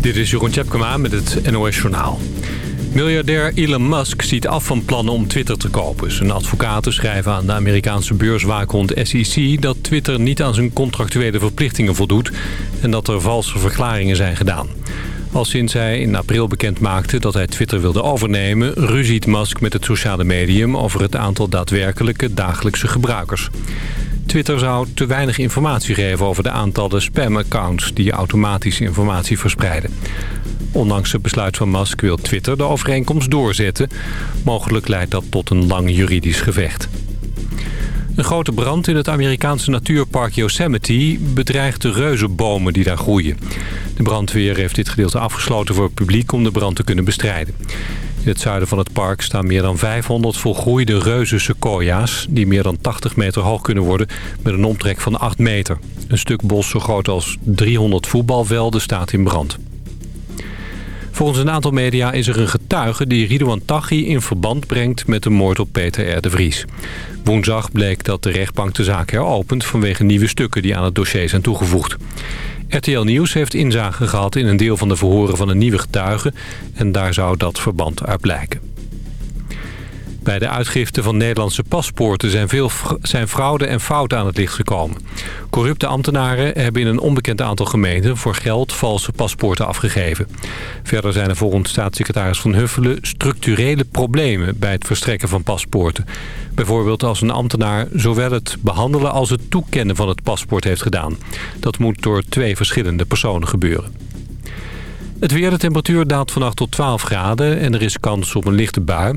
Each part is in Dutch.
Dit is Jeroen Tjepkema met het NOS Journaal. Miljardair Elon Musk ziet af van plannen om Twitter te kopen. Zijn advocaten schrijven aan de Amerikaanse beurswaakhond SEC... dat Twitter niet aan zijn contractuele verplichtingen voldoet... en dat er valse verklaringen zijn gedaan. Al sinds hij in april bekend maakte dat hij Twitter wilde overnemen... ruziet Musk met het sociale medium over het aantal daadwerkelijke dagelijkse gebruikers. Twitter zou te weinig informatie geven over de aantallen spam-accounts... die automatisch informatie verspreiden. Ondanks het besluit van Musk wil Twitter de overeenkomst doorzetten. Mogelijk leidt dat tot een lang juridisch gevecht. Een grote brand in het Amerikaanse natuurpark Yosemite bedreigt de reuzenbomen die daar groeien. De brandweer heeft dit gedeelte afgesloten voor het publiek om de brand te kunnen bestrijden. In het zuiden van het park staan meer dan 500 volgroeide reuzen sequoia's... die meer dan 80 meter hoog kunnen worden met een omtrek van 8 meter. Een stuk bos zo groot als 300 voetbalvelden staat in brand. Volgens een aantal media is er een getuige die Ridouan Taghi in verband brengt met de moord op Peter R. de Vries. Woensdag bleek dat de rechtbank de zaak heropent vanwege nieuwe stukken die aan het dossier zijn toegevoegd. RTL Nieuws heeft inzage gehad in een deel van de verhoren van een nieuwe getuige en daar zou dat verband uit blijken. Bij de uitgifte van Nederlandse paspoorten zijn veel zijn fraude en fouten aan het licht gekomen. Corrupte ambtenaren hebben in een onbekend aantal gemeenten voor geld valse paspoorten afgegeven. Verder zijn er volgens staatssecretaris Van Huffelen structurele problemen bij het verstrekken van paspoorten. Bijvoorbeeld als een ambtenaar zowel het behandelen als het toekennen van het paspoort heeft gedaan. Dat moet door twee verschillende personen gebeuren. Het weer, de temperatuur daalt vannacht tot 12 graden en er is kans op een lichte bui.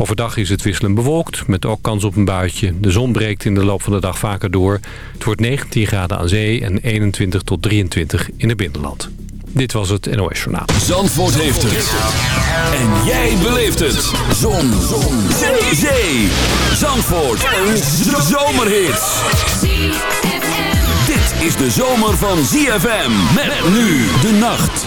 Overdag is het wisselend bewolkt, met ook kans op een buitje. De zon breekt in de loop van de dag vaker door. Het wordt 19 graden aan zee en 21 tot 23 in het binnenland. Dit was het NOS Journaal. Zandvoort heeft het. En jij beleeft het. Zon. zon. Zee. Zee. Zandvoort. Een zomerhit. Dit is de zomer van ZFM. Met nu de nacht.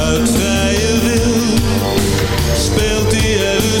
Uit vrije wil. Speelt hij er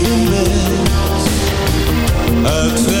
Uit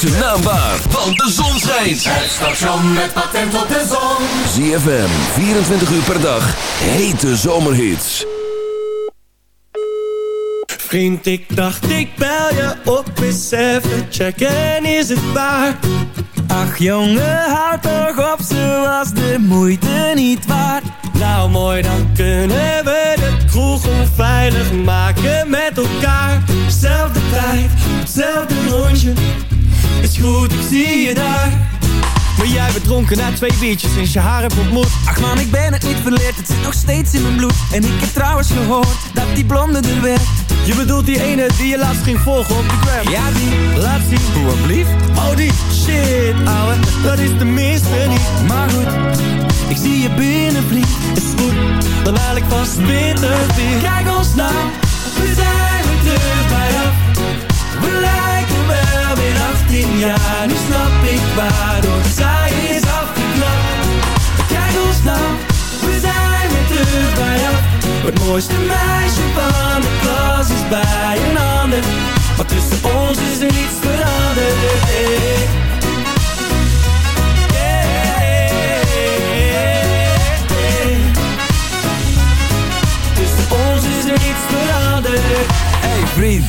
Ze naambaar, want de zon schijnt. Het station met patent op de zon. ZFM, 24 uur per dag. Hete zomerhits. Vriend, ik dacht ik bel je op eens even checken, is het waar? Ach jongen, houd toch op, ze was de moeite niet waard. Nou mooi, dan kunnen we de kroeg onveilig maken met elkaar. Zelfde tijd, hetzelfde rondje, goed, ik zie je daar. Maar jij bent dronken na twee biertjes sinds je haar hebt ontmoet Ach man, ik ben het niet verleerd, het zit nog steeds in mijn bloed. En ik heb trouwens gehoord, dat die blonde er werd. Je bedoelt die ene die je laatst ging volgen op de gram. Ja die, laat zien. Hoe blieft? Oh die, shit ouwe, dat is de minste niet. Maar goed, ik zie je binnen vriend Is goed, dan haal ik vast bitter weer Kijk ons nou, we zijn terug bij af. We lijken wel 18 jaar. Nu snap ik waardoor zij is afgeknapt Kijk ons nou, we zijn weer terug bij af Het mooiste meisje van de klas is bij een ander. Maar tussen ons is er niets veranderd. Tussen ons is er niets veranderd. Hey vriend,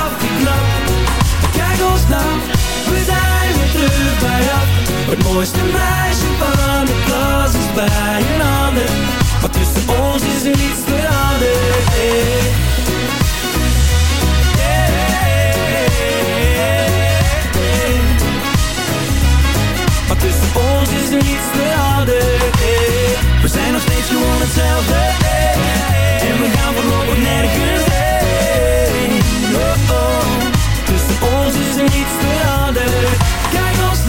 We zijn weer terug bij af Het mooiste meisje van de klas is bij een ander Maar tussen ons is er niets veranderd hey. Maar tussen ons is er niets veranderd hey. We zijn nog steeds gewoon hetzelfde. En we gaan voorlopig nergens heen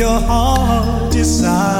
your heart decide?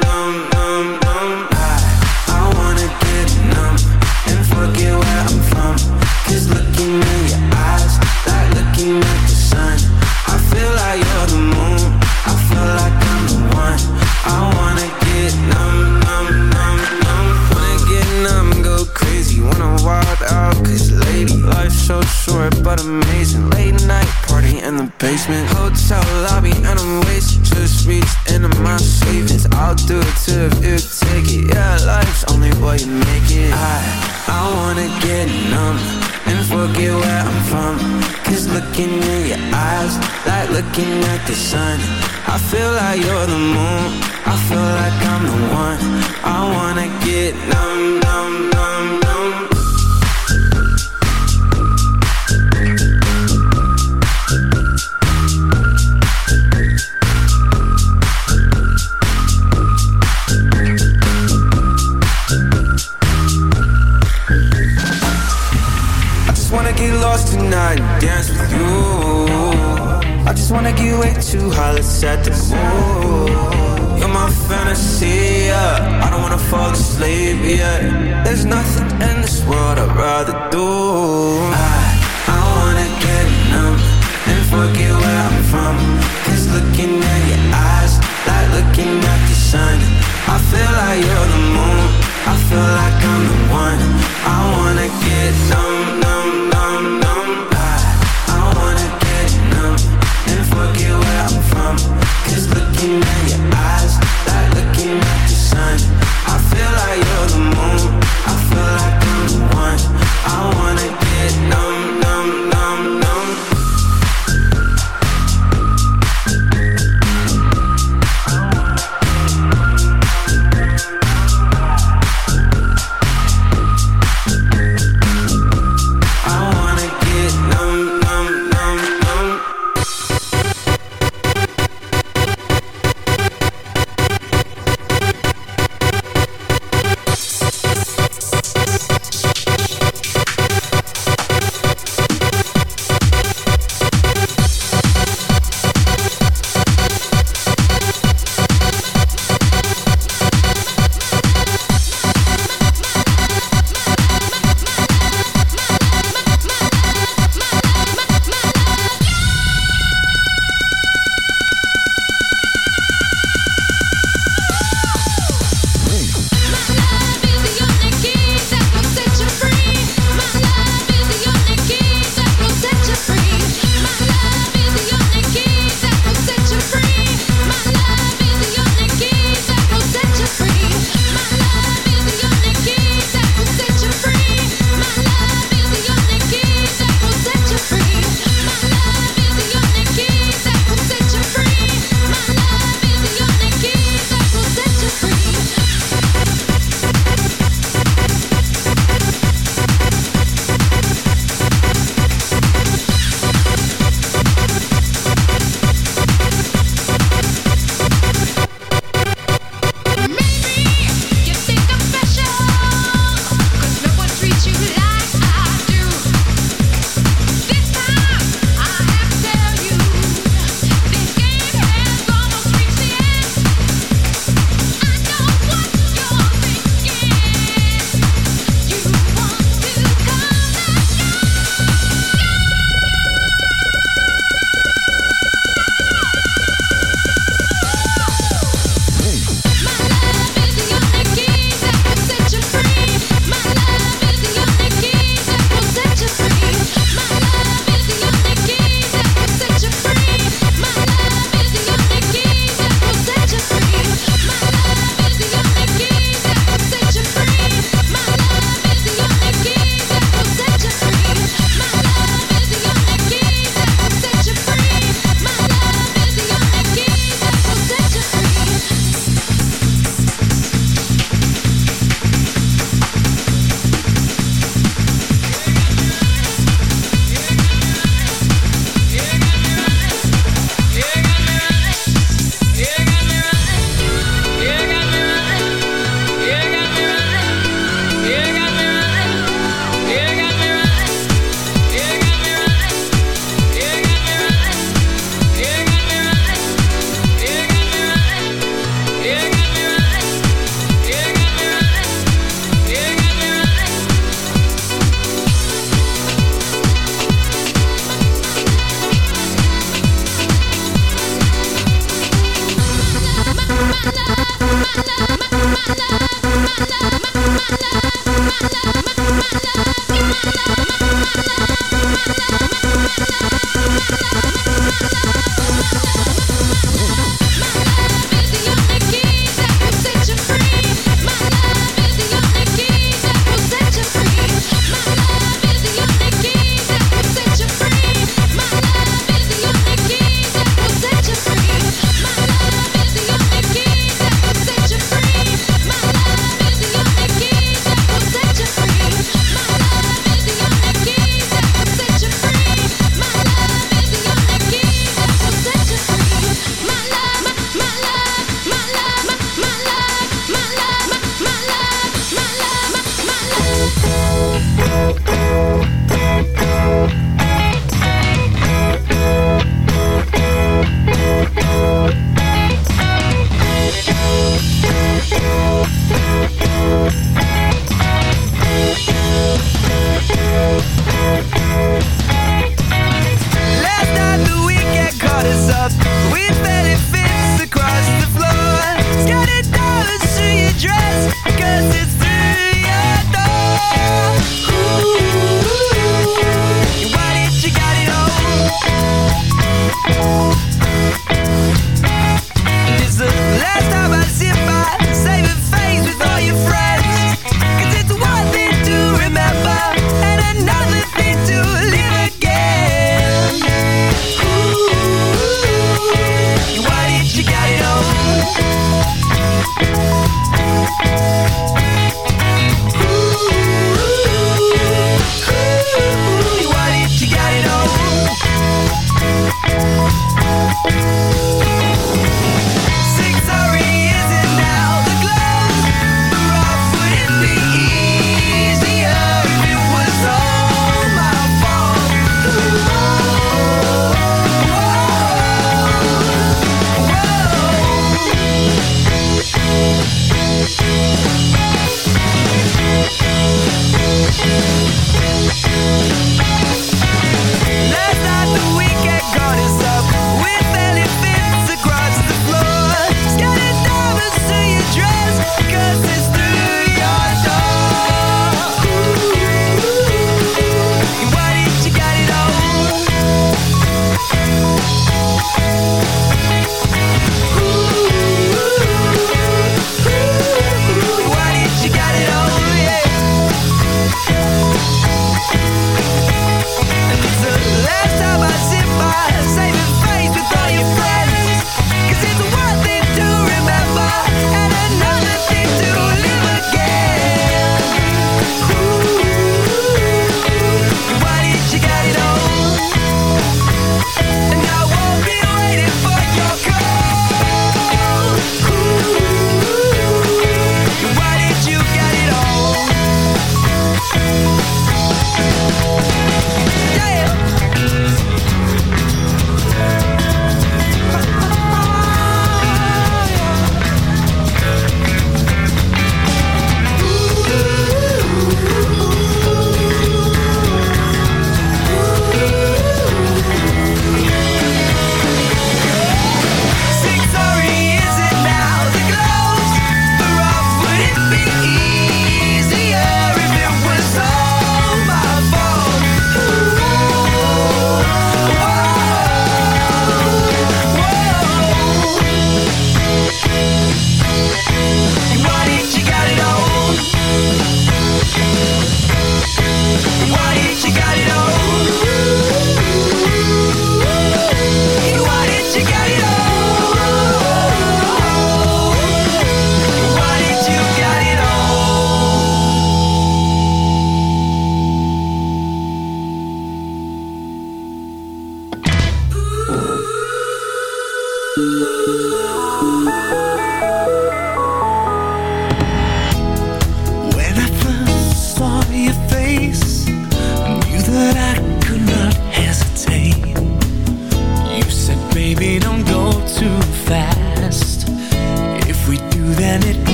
get numb And forget where I'm from. Cause looking in your eyes Like looking at the sun. I feel like you're the moon. I feel like I'm the one. I wanna get numb, numb, numb, numb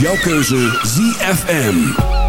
jouw keuze ZFM.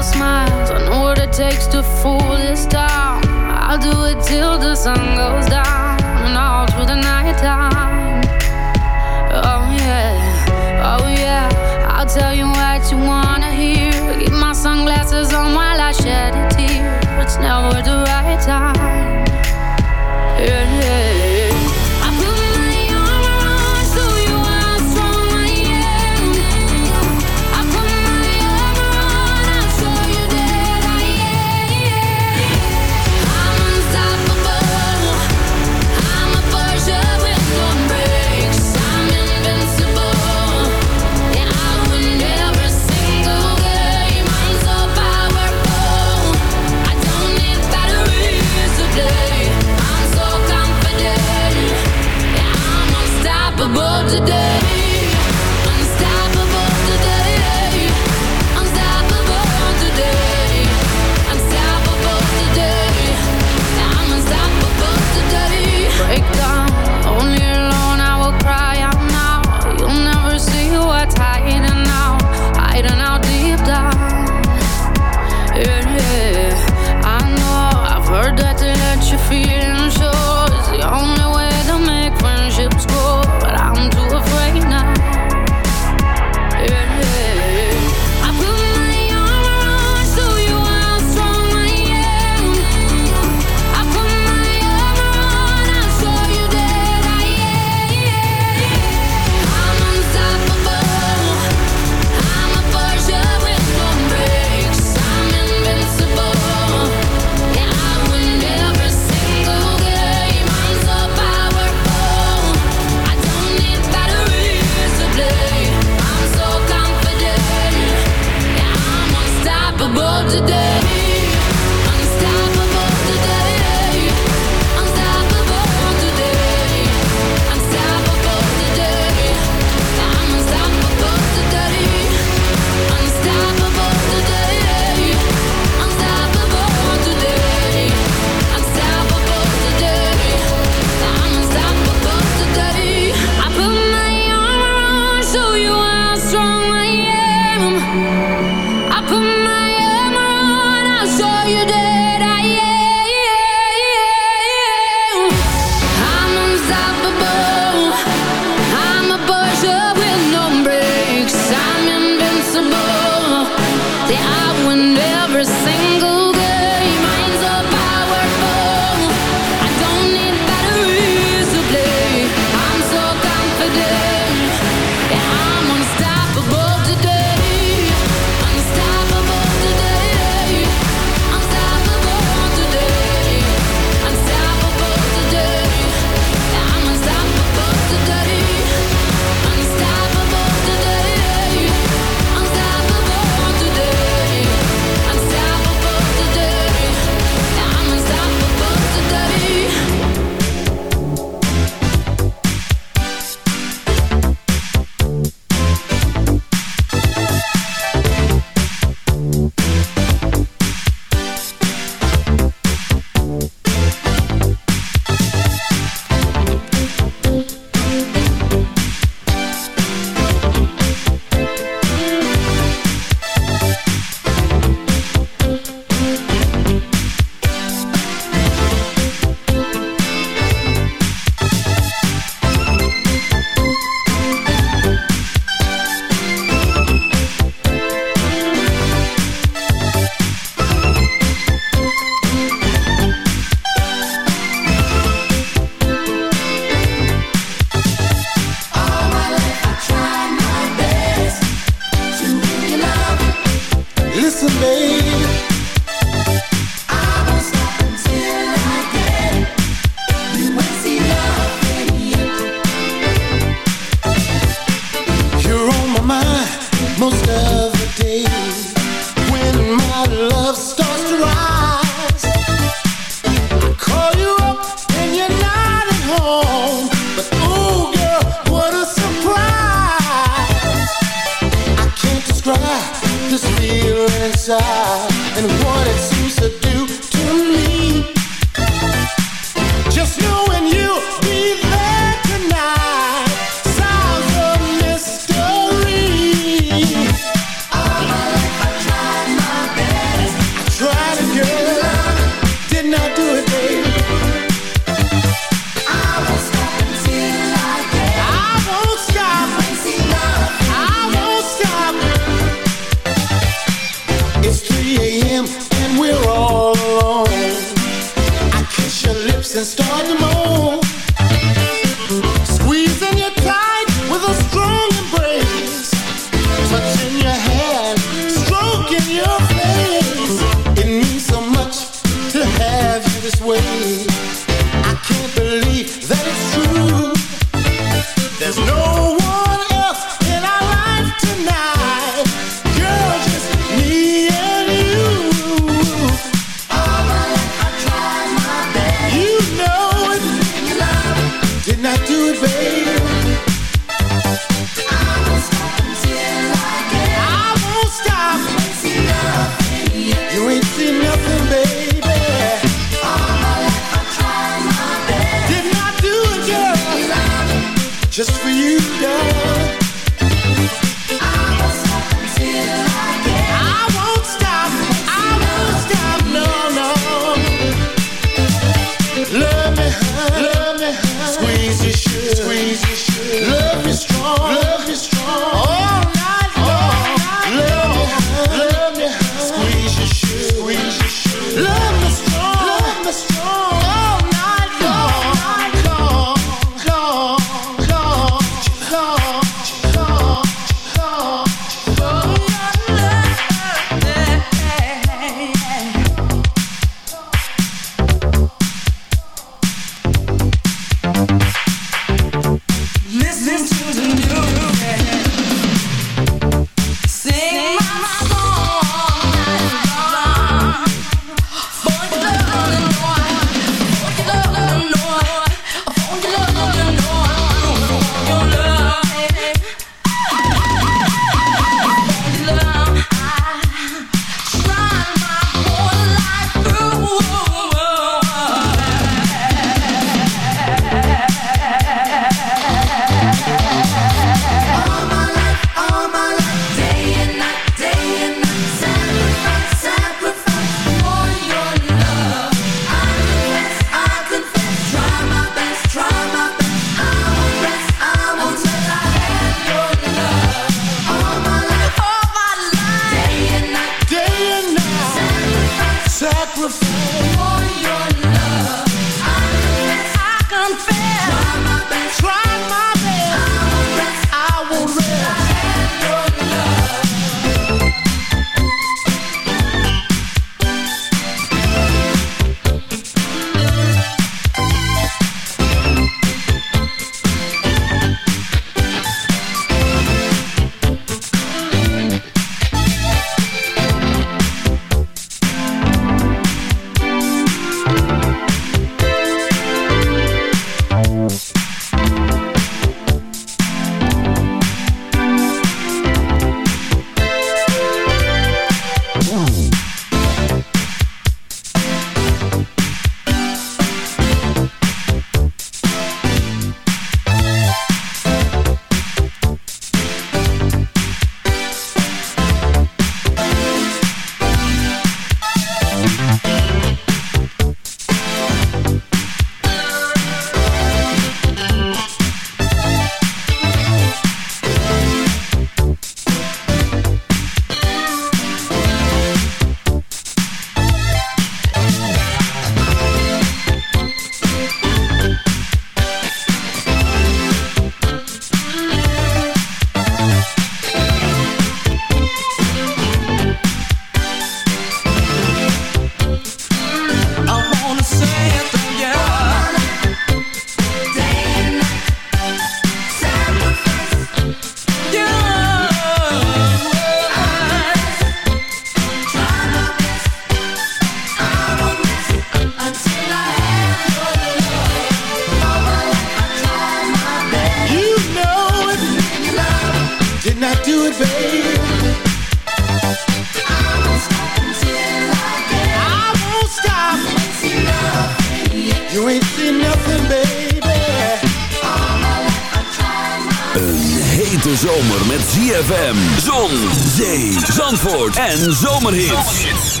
Zon, zee, zandvoort en zomerhits.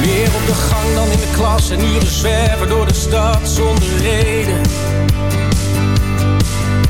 Meer op de gang dan in de klas en uren zwerven door de stad zonder reden.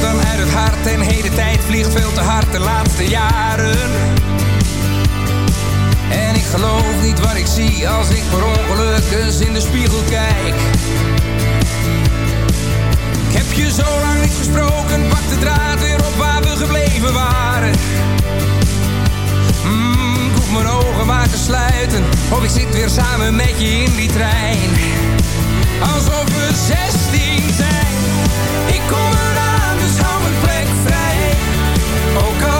Dan uit het hart. En hele tijd vliegt veel te hard de laatste jaren. En ik geloof niet wat ik zie Als ik per ongeluk in de spiegel kijk. Ik heb je zo lang niet gesproken Pak de draad weer op waar we gebleven waren. Mm, Ik hoef mijn ogen maar te sluiten Of ik zit weer samen met je in die trein. Alsof we 16 zijn ik kom eraan, dus hou mijn plek vrij. Ook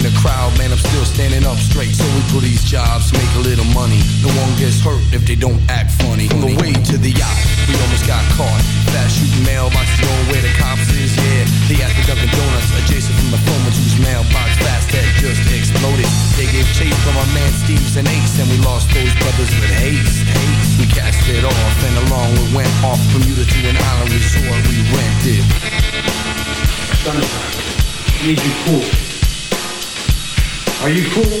snacks. Now I don't give a fuck about the crowd, man, I'm still standing up straight. So we pull these jobs, make a little money. No one gets hurt if they don't act funny. On the way to the yacht, we almost got caught. Fast shooting mailboxes going where the cops is, yeah. They at the Dunkin' Donuts, adjacent from the phone whose mailbox fast had just exploded. They gave chase from our man Steve's and Ace, and we lost those brothers with haste. haste. We cast it off, and along we went off from Bermuda to an island resort we rented. Need you cool. Are you cool?